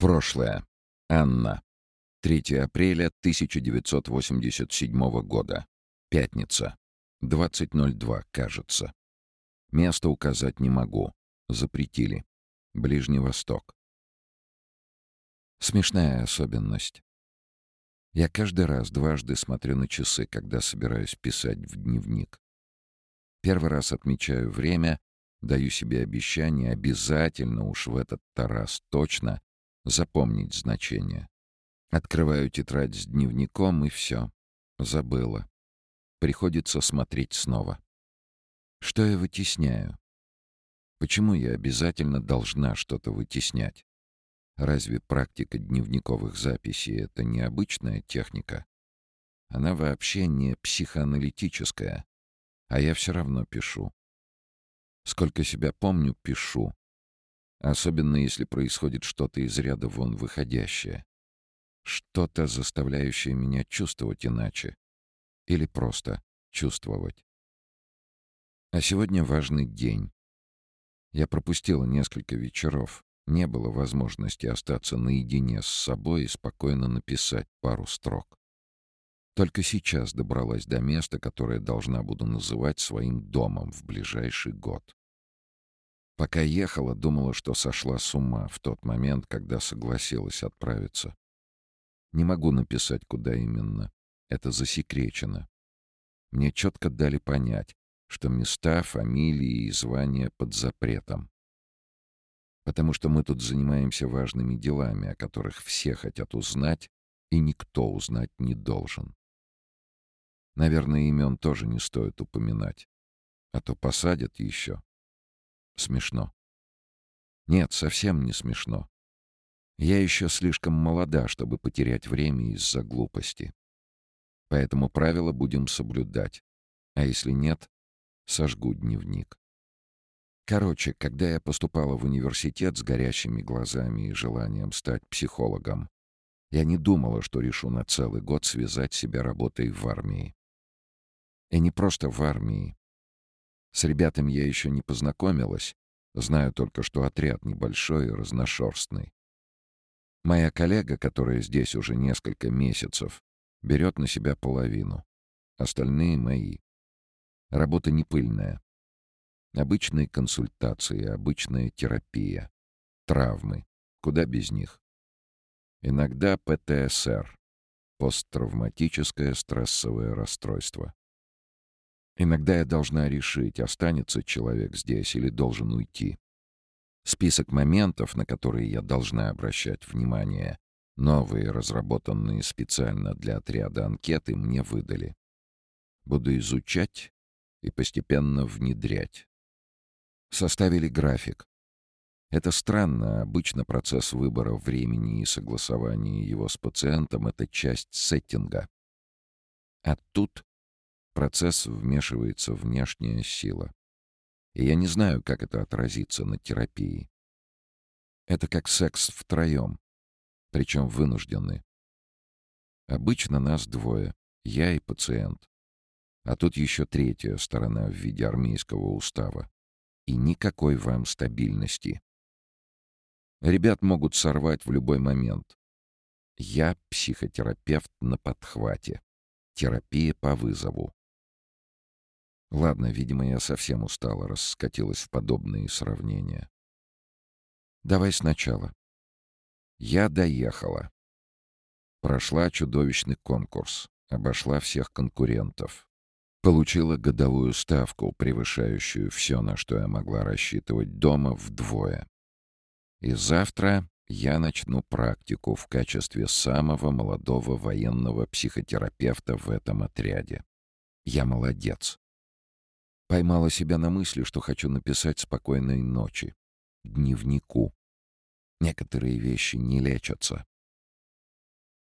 Прошлое. Анна. 3 апреля 1987 года. Пятница. 20.02, кажется. Место указать не могу. Запретили. Ближний Восток. Смешная особенность. Я каждый раз дважды смотрю на часы, когда собираюсь писать в дневник. Первый раз отмечаю время, даю себе обещание обязательно уж в этот Тарас точно запомнить значение. Открываю тетрадь с дневником, и все. Забыла. Приходится смотреть снова. Что я вытесняю? Почему я обязательно должна что-то вытеснять? Разве практика дневниковых записей — это необычная техника? Она вообще не психоаналитическая, а я все равно пишу. Сколько себя помню, пишу. Особенно если происходит что-то из ряда вон выходящее. Что-то, заставляющее меня чувствовать иначе. Или просто чувствовать. А сегодня важный день. Я пропустила несколько вечеров. Не было возможности остаться наедине с собой и спокойно написать пару строк. Только сейчас добралась до места, которое должна буду называть своим домом в ближайший год. Пока ехала, думала, что сошла с ума в тот момент, когда согласилась отправиться. Не могу написать, куда именно. Это засекречено. Мне четко дали понять, что места, фамилии и звания под запретом. Потому что мы тут занимаемся важными делами, о которых все хотят узнать, и никто узнать не должен. Наверное, имен тоже не стоит упоминать, а то посадят еще. Смешно. Нет, совсем не смешно. Я еще слишком молода, чтобы потерять время из-за глупости. Поэтому правила будем соблюдать. А если нет, сожгу дневник. Короче, когда я поступала в университет с горящими глазами и желанием стать психологом, я не думала, что решу на целый год связать себя работой в армии. И не просто в армии, с ребятами я еще не познакомилась, знаю только, что отряд небольшой и разношерстный. Моя коллега, которая здесь уже несколько месяцев, берет на себя половину. Остальные мои. Работа не пыльная. Обычные консультации, обычная терапия. Травмы. Куда без них? Иногда ПТСР. Посттравматическое стрессовое расстройство. Иногда я должна решить, останется человек здесь или должен уйти. Список моментов, на которые я должна обращать внимание, новые, разработанные специально для отряда анкеты, мне выдали. Буду изучать и постепенно внедрять. Составили график. Это странно, обычно процесс выбора времени и согласования его с пациентом — это часть сеттинга. А тут процесс вмешивается внешняя сила. И я не знаю, как это отразится на терапии. Это как секс втроем, причем вынужденный. Обычно нас двое, я и пациент. А тут еще третья сторона в виде армейского устава. И никакой вам стабильности. Ребят могут сорвать в любой момент. Я психотерапевт на подхвате. Терапия по вызову. Ладно, видимо, я совсем устала, раскатилась в подобные сравнения. Давай сначала. Я доехала. Прошла чудовищный конкурс, обошла всех конкурентов. Получила годовую ставку, превышающую все, на что я могла рассчитывать дома, вдвое. И завтра я начну практику в качестве самого молодого военного психотерапевта в этом отряде. Я молодец. Поймала себя на мысли, что хочу написать «Спокойной ночи», дневнику. Некоторые вещи не лечатся.